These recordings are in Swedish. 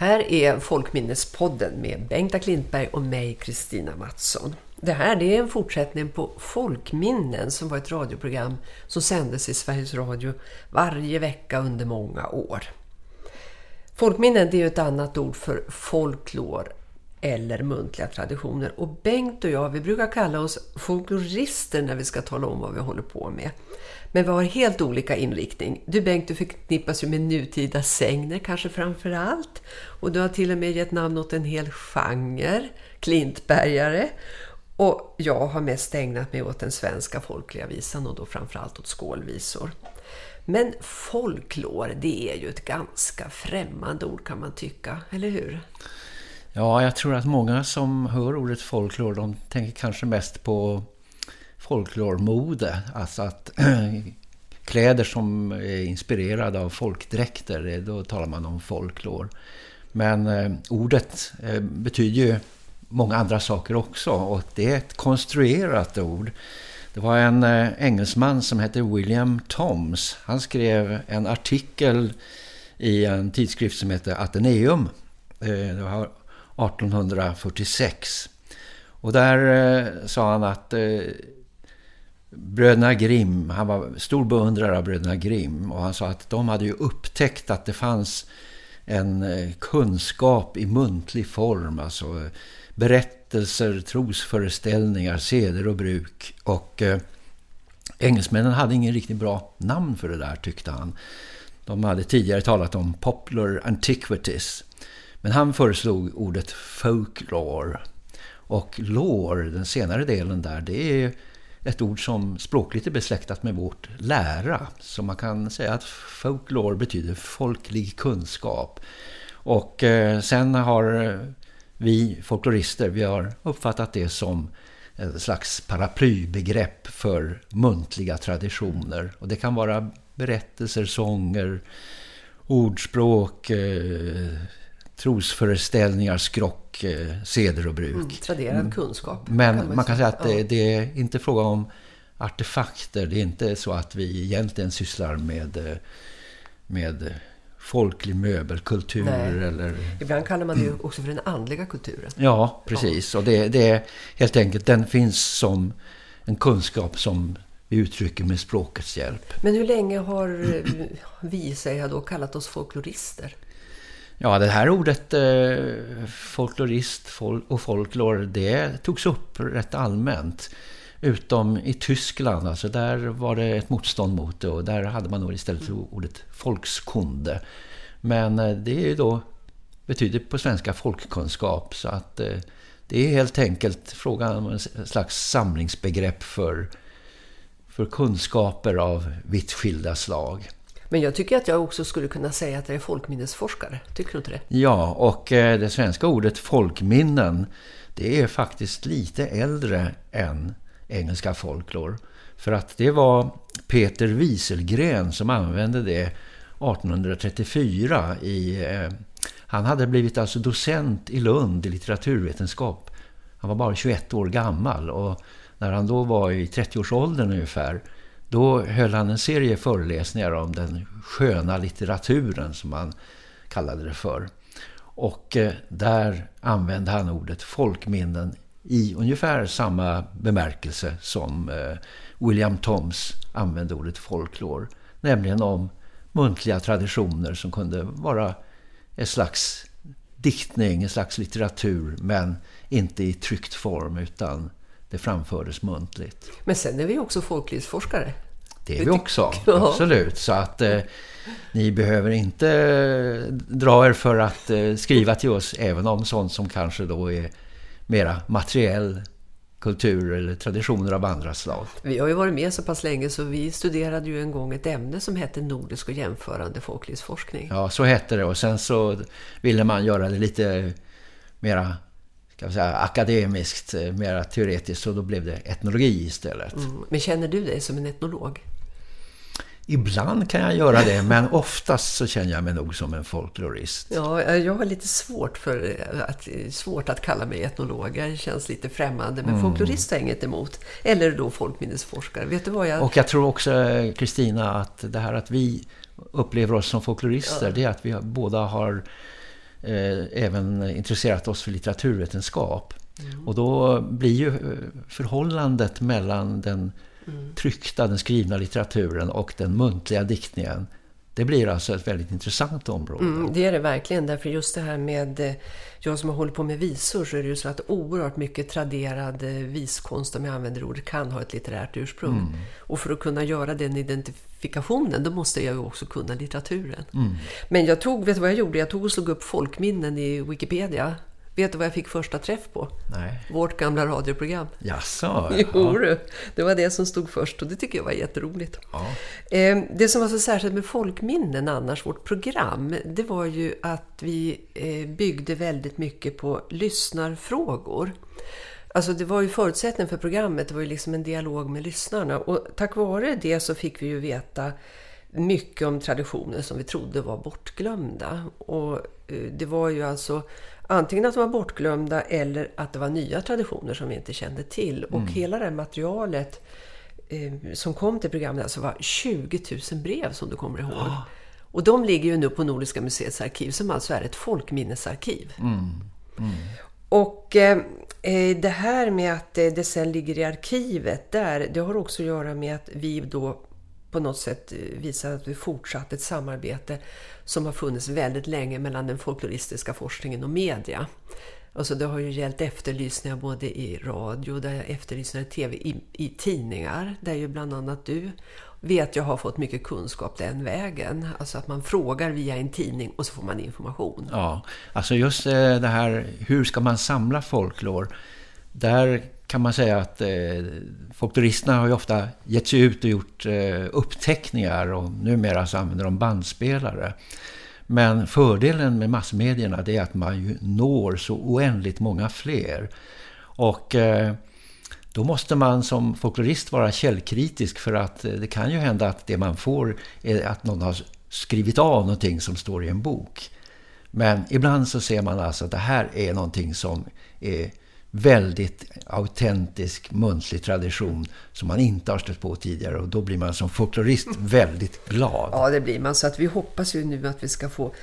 Här är Folkminnespodden med Bengta Klintberg och mig, Kristina Mattsson. Det här det är en fortsättning på Folkminnen som var ett radioprogram som sändes i Sveriges Radio varje vecka under många år. Folkminnen det är ett annat ord för folklor eller muntliga traditioner. Och Bengt och jag, vi brukar kalla oss folklorister när vi ska tala om vad vi håller på med. Men vi har helt olika inriktning. Du Bengt, du förknippas ju med nutida sängner kanske framför allt. Och du har till och med gett namn åt en hel genre, klintbergare. Och jag har mest ägnat mig åt den svenska folkliga visan och då framförallt åt skålvisor. Men folklor, det är ju ett ganska främmande ord kan man tycka, eller hur? Ja, jag tror att många som hör ordet folklor, de tänker kanske mest på folklormode. Alltså att kläder som är inspirerade av folkdräkter, eh, då talar man om folklor. Men eh, ordet eh, betyder ju många andra saker också och det är ett konstruerat ord. Det var en eh, engelsman som hette William Toms. Han skrev en artikel i en tidskrift som heter Ateneum. Eh, det var 1846. Och där eh, sa han att bröderna Grimm, han var stor beundrare av bröderna Grimm och han sa att de hade ju upptäckt att det fanns en eh, kunskap i muntlig form, alltså eh, berättelser, trosföreställningar, seder och bruk. Och eh, engelsmännen hade ingen riktigt bra namn för det där tyckte han. De hade tidigare talat om popular antiquities. Men han föreslog ordet folklore. Och lore, den senare delen där, det är ett ord som språkligt är besläktat med vårt lära. Så man kan säga att folklore betyder folklig kunskap. Och eh, sen har vi folklorister, vi har uppfattat det som ett slags paraplybegrepp för muntliga traditioner. Och det kan vara berättelser, sånger, ordspråk, eh, trosföreställningar, skrock, eh, seder och bruk. Mm, traderad mm. kunskap. Men kan man, man, kan säga att det, det, är inte fråga om artefakter. Det är inte så att vi egentligen sysslar med, eh, med folklig möbelkultur. Nej. Eller... Ibland kallar man det också för den andliga kulturen. Ja, precis. Ja. Och det, det är helt enkelt, den finns som en kunskap som vi uttrycker med språkets hjälp. Men hur länge har eh, vi, säger jag då, kallat oss folklorister? Ja, det här ordet eh, folklorist och folklor, det togs upp rätt allmänt. Utom i Tyskland, alltså där var det ett motstånd mot det och där hade man nog istället ordet folkskunde. Men eh, det är ju då betyder på svenska folkkunskap så att eh, det är helt enkelt frågan om en slags samlingsbegrepp för, för kunskaper av vitt skilda slag. Men jag tycker att jag också skulle kunna säga att jag är folkminnesforskare. Tycker du inte det? Ja, och eh, det svenska ordet folkminnen det är faktiskt lite äldre än engelska folklor. För att det var Peter Wieselgren som använde det 1834 i... Eh, han hade blivit alltså docent i Lund i litteraturvetenskap. Han var bara 21 år gammal och när han då var i 30-årsåldern ungefär då höll han en serie föreläsningar om den sköna litteraturen som han kallade det för. Och eh, där använde han ordet folkminnen i ungefär samma bemärkelse som eh, William Toms använde ordet folklore. Nämligen om muntliga traditioner som kunde vara en slags diktning, en slags litteratur men inte i tryckt form utan det framfördes muntligt. Men sen är vi också folklivsforskare. Det är vi också, absolut. Så att eh, ni behöver inte eh, dra er för att eh, skriva till oss även om sånt som kanske då är mera materiell kultur eller traditioner av andra slag. Vi har ju varit med så pass länge så vi studerade ju en gång ett ämne som hette nordisk och jämförande folklivsforskning. Ja, så hette det och sen så ville man göra det lite mera kan säga, akademiskt, eh, mera teoretiskt och då blev det etnologi istället. Mm. Men känner du dig som en etnolog? Ibland kan jag göra det, men oftast så känner jag mig nog som en folklorist. Ja, jag har lite svårt, för att, svårt att kalla mig etnolog. Jag känns lite främmande, men mm. folklorist har inget emot. Eller då folkminnesforskare. Vet du vad jag... Och jag tror också, Kristina, att det här att vi upplever oss som folklorister, ja. det är att vi båda har eh, även intresserat oss för litteraturvetenskap. Mm. Och då blir ju eh, förhållandet mellan den mm. tryckta, den skrivna litteraturen och den muntliga diktningen det blir alltså ett väldigt intressant område. Mm, det är det verkligen, därför just det här med, eh, jag som har hållit på med visor så är det ju så att oerhört mycket traderad eh, viskonst, om jag använder ordet, kan ha ett litterärt ursprung. Mm. Och för att kunna göra den identifikationen, då måste jag ju också kunna litteraturen. Mm. Men jag tog, vet du vad jag gjorde? Jag tog och slog upp folkminnen i Wikipedia Vet du vad jag fick första träff på? Nej. Vårt gamla radioprogram. Jaså? Jo, ja. det var det som stod först och det tycker jag var jätteroligt. Ja. Eh, det som var så särskilt med Folkminnen annars, vårt program, det var ju att vi eh, byggde väldigt mycket på lyssnarfrågor. Alltså det var ju förutsättningen för programmet, det var ju liksom en dialog med lyssnarna. Och tack vare det så fick vi ju veta mycket om traditioner som vi trodde var bortglömda. Och eh, det var ju alltså antingen att de var bortglömda eller att det var nya traditioner som vi inte kände till. Och mm. hela det här materialet eh, som kom till programmet alltså var 20 000 brev som du kommer ihåg. Oh. Och de ligger ju nu på Nordiska museets arkiv som alltså är ett folkminnesarkiv. Mm. Mm. Och eh, eh det här med att eh, det sen ligger i arkivet där, det har också att göra med att vi då på något sätt eh, visar att vi fortsatt ett samarbete som har funnits väldigt länge mellan den folkloristiska forskningen och media. Alltså det har ju gällt efterlysningar både i radio, där efterlysningar i tv, i, i tidningar, där ju bland annat du vet jag har fått mycket kunskap den vägen. Alltså att man frågar via en tidning och så får man information. Ja, alltså just eh, det här, hur ska man samla folklor? Där kan man säga att eh, folkloristerna har ju ofta gett sig ut och gjort eh, uppteckningar och numera så använder de bandspelare. Men fördelen med massmedierna det är att man ju når så oändligt många fler. Och eh, då måste man som folklorist vara källkritisk för att eh, det kan ju hända att det man får är att någon har skrivit av någonting som står i en bok. Men ibland så ser man alltså att det här är någonting som är väldigt autentisk muntlig tradition som man inte har stött på tidigare och då blir man som folklorist väldigt glad. Ja, det blir man. Så att vi hoppas ju nu att vi ska få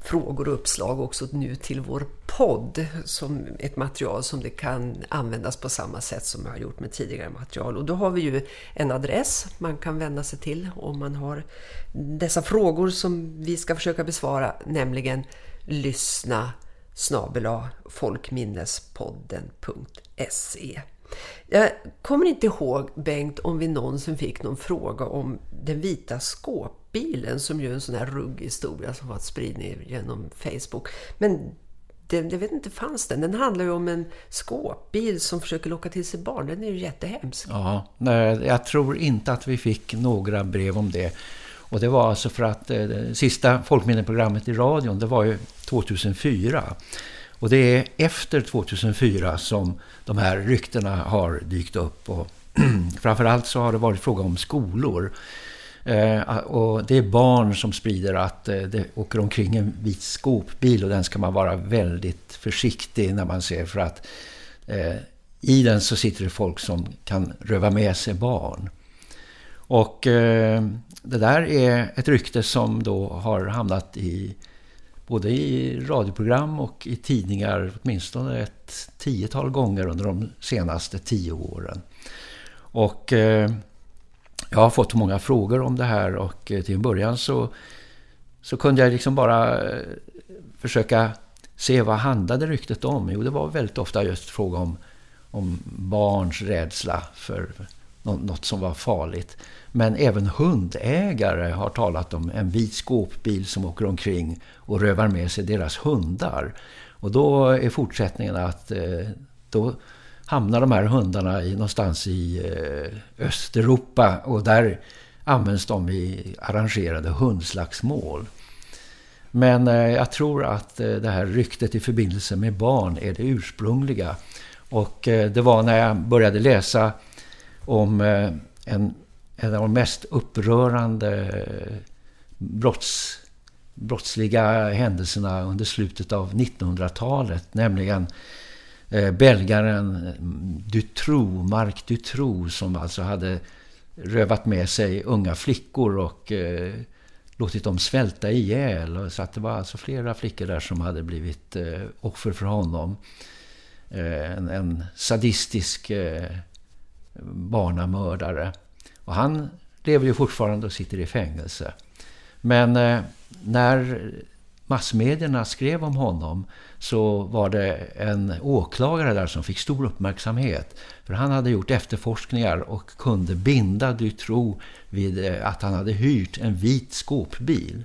frågor och uppslag också nu till vår podd som ett material som det kan användas på samma sätt som jag har gjort med tidigare material. Och då har vi ju en adress man kan vända sig till om man har dessa frågor som vi ska försöka besvara, nämligen lyssna snabela folkminnespodden.se Jag kommer inte ihåg, Bengt, om vi någonsin fick någon fråga om den vita skåpbilen som ju är en sån här ruggig historia som varit spridning genom Facebook. Men den, jag vet inte fanns den. Den handlar ju om en skåpbil som försöker locka till sig barn. Den är ju jättehemsk. Ja, nej, jag tror inte att vi fick några brev om det. Och det var alltså för att eh, det sista folkminneprogrammet i radion, det var ju 2004. Och det är efter 2004 som de här ryktena har dykt upp. Och framförallt så har det varit fråga om skolor. Eh, och det är barn som sprider att eh, det åker omkring en vit skåpbil och den ska man vara väldigt försiktig när man ser för att eh, i den så sitter det folk som kan röva med sig barn. Och eh, det där är ett rykte som då har hamnat i både i radioprogram och i tidningar åtminstone ett tiotal gånger under de senaste tio åren. Och eh, jag har fått många frågor om det här och eh, till en början så, så kunde jag liksom bara eh, försöka se vad handlade ryktet om. Jo, det var väldigt ofta just fråga om, om barns rädsla för något som var farligt. Men även hundägare har talat om en vit skåpbil som åker omkring och rövar med sig deras hundar. Och då är fortsättningen att eh, då hamnar de här hundarna i, någonstans i eh, Östeuropa och där används de i arrangerade hundslagsmål. Men eh, jag tror att eh, det här ryktet i förbindelse med barn är det ursprungliga. Och eh, det var när jag började läsa om eh, en en av de mest upprörande eh, brotts, brottsliga händelserna under slutet av 1900-talet. Nämligen eh, belgaren Dutroux, Marc Dutroux som alltså hade rövat med sig unga flickor och eh, låtit dem svälta ihjäl. Så att det var alltså flera flickor där som hade blivit eh, offer för honom. Eh, en, en, sadistisk eh, barnamördare. Och han lever ju fortfarande och sitter i fängelse. Men eh, när massmedierna skrev om honom så var det en åklagare där som fick stor uppmärksamhet. För han hade gjort efterforskningar och kunde binda Dutro vid eh, att han hade hyrt en vit skåpbil.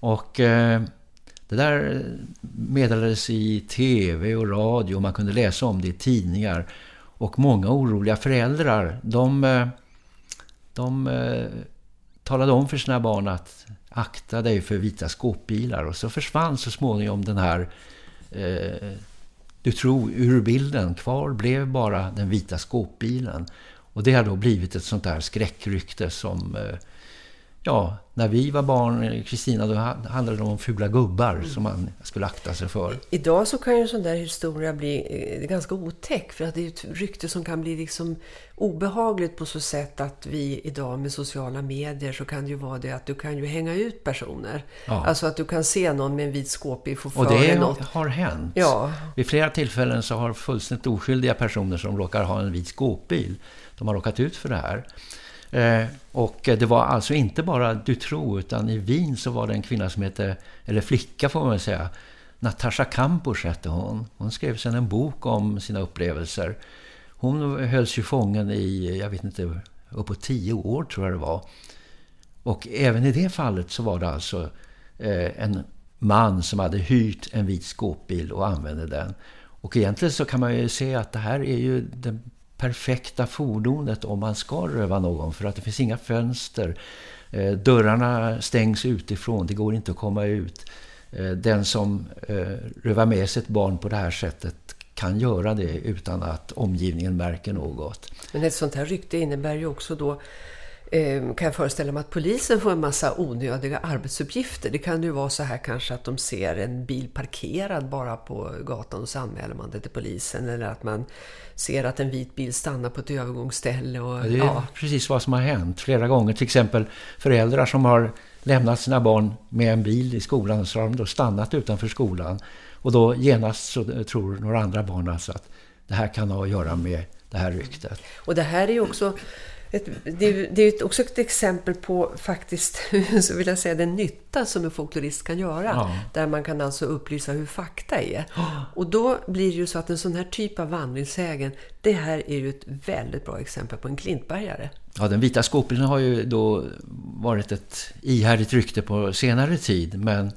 Och eh, det där meddelades i tv och radio och man kunde läsa om det i tidningar. Och många oroliga föräldrar, de, eh, de eh, talade om för sina barn att akta dig för vita skåpbilar. Och så försvann så småningom den här eh, du tror ur bilden. Kvar blev bara den vita skåpbilen. Och det har då blivit ett sånt där skräckrykte som... Eh, ja, när vi var barn, Kristina, då handlade det om fula gubbar mm. som man skulle akta sig för. Idag så kan ju en sån där historia bli eh, ganska otäck för att det är ett rykte som kan bli liksom obehagligt på så sätt att vi idag med sociala medier så kan det ju vara det att du kan ju hänga ut personer. Ja. Alltså att du kan se någon med en vit skåpbil få för Och det något. har hänt. Ja. Vid flera tillfällen så har fullständigt oskyldiga personer som råkar ha en vit skåpbil, de har råkat ut för det här. Eh, och det var alltså inte bara Dutroux utan i Wien så var det en kvinna som hette, eller flicka får man säga, Natasha Kampusch hette hon. Hon skrev sedan en bok om sina upplevelser. Hon hölls ju fången i, jag vet inte, uppåt tio år tror jag det var. Och även i det fallet så var det alltså eh, en man som hade hyrt en vit skåpbil och använde den. Och egentligen så kan man ju se att det här är ju den perfekta fordonet om man ska röva någon. För att det finns inga fönster. Eh, dörrarna stängs utifrån. Det går inte att komma ut. Eh, den som eh, rövar med sig ett barn på det här sättet kan göra det utan att omgivningen märker något. Men ett sånt här rykte innebär ju också då kan jag föreställa mig att polisen får en massa onödiga arbetsuppgifter. Det kan ju vara så här kanske att de ser en bil parkerad bara på gatan och så anmäler man det till polisen. Eller att man ser att en vit bil stannar på ett övergångsställe. Och, ja, det är ja. precis vad som har hänt flera gånger. Till exempel föräldrar som har lämnat sina barn med en bil i skolan så har de då stannat utanför skolan. Och då genast så tror några andra barn alltså att det här kan ha att göra med det här ryktet. Och det här är ju också ett, det, är, det är också ett exempel på faktiskt, så vill jag säga, den nytta som en folklorist kan göra. Ja. Där man kan alltså upplysa hur fakta är. Och då blir det ju så att en sån här typ av vandringssägen, det här är ju ett väldigt bra exempel på en klintbergare. Ja, den vita skåpbilen har ju då varit ett ihärdigt rykte på senare tid. Men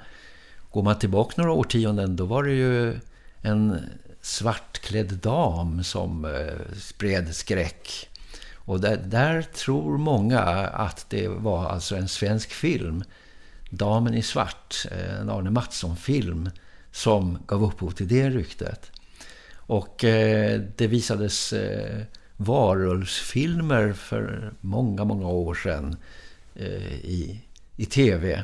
går man tillbaka några årtionden, då var det ju en svartklädd dam som eh, spred skräck och där, där, tror många att det var alltså en svensk film, Damen i svart, eh, en Arne Mattsson-film, som gav upphov till det ryktet. Och eh, det visades eh, varulvsfilmer för många, många år sedan eh, i, i tv.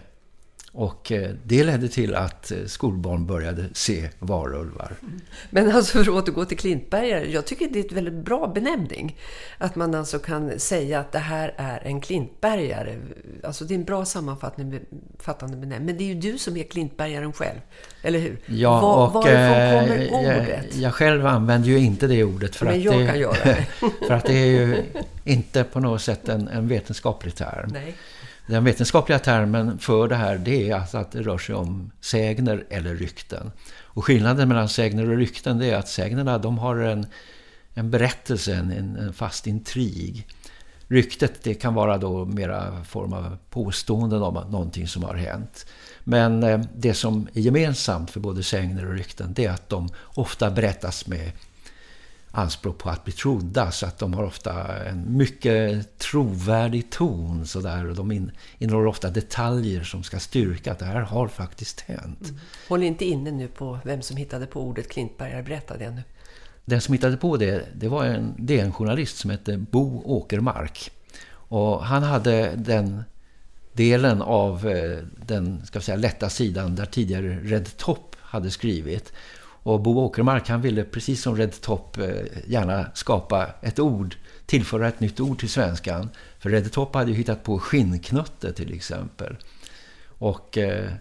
Och eh, det ledde till att eh, skolbarn började se varulvar. Men alltså för att återgå till Klintbergare, jag tycker det är ett väldigt bra benämning. Att man alltså kan säga att det här är en Klintbergare. Alltså det är en bra sammanfattande benämning. Men det är ju du som är Klintbergaren själv, eller hur? Ja, Var, och varifrån kommer eh, ordet? Jag, jag, själv använder ju inte det ordet. För Men att jag det, kan göra det. för att det är ju inte på något sätt en, en vetenskaplig term. Nej. Den vetenskapliga termen för det här det är att, att det rör sig om sägner eller rykten. Och skillnaden mellan sägner och rykten det är att sägnerna de har en, en berättelse, en, en fast intrig. Ryktet det kan vara då mera form av påståenden om någonting som har hänt. Men eh, det som är gemensamt för både sägner och rykten det är att de ofta berättas med anspråk på att bli trodda så att de har ofta en mycket trovärdig ton så där, och de in, innehåller ofta detaljer som ska styrka att det här har faktiskt hänt. Mm. Håll inte inne nu på vem som hittade på ordet Klintbergare, berätta det nu. Den som hittade på det, det var en, det en journalist som hette Bo Åkermark. Och han hade den delen av eh, den ska säga, lätta sidan där tidigare Red Top hade skrivit. Och Bo Åkermark han ville precis som Red Top eh, gärna skapa ett ord, tillföra ett nytt ord till svenskan. För Red Top hade ju hittat på skinnknutte till exempel. Och eh,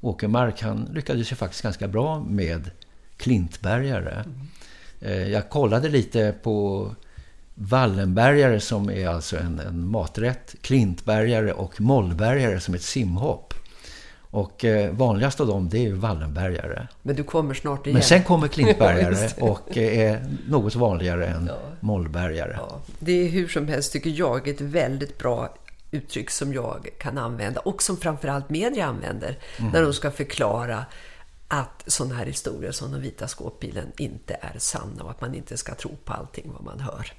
Åkermark han lyckades ju faktiskt ganska bra med klintbergare. Mm. Eh, jag kollade lite på Wallenbergare som är alltså en, en maträtt, klintbergare och mollbergare som ett simhopp. Och eh, vanligast av dem det är ju Wallenbergare. Men du kommer snart igen. Men sen kommer klintbergare och eh, är något vanligare än ja. mollbergare. Ja. Det är hur som helst tycker jag ett väldigt bra uttryck som jag kan använda och som framförallt media använder mm. när de ska förklara att sådana här historier som den vita skåpbilen inte är sanna och att man inte ska tro på allting vad man hör.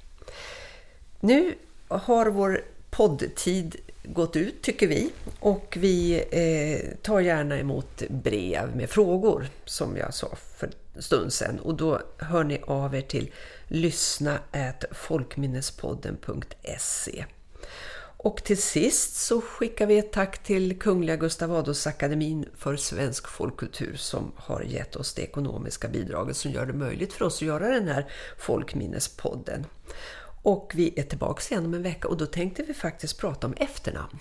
Nu har vår poddtid gått ut tycker vi. Och vi eh, tar gärna emot brev med frågor som jag sa för en stund sedan. Och då hör ni av er till lyssna folkminnespodden.se och till sist så skickar vi ett tack till Kungliga Gustav Adolfs akademin för svensk folkkultur som har gett oss det ekonomiska bidraget som gör det möjligt för oss att göra den här folkminnespodden. Och vi är tillbaka igen om en vecka och då tänkte vi faktiskt prata om efternamn.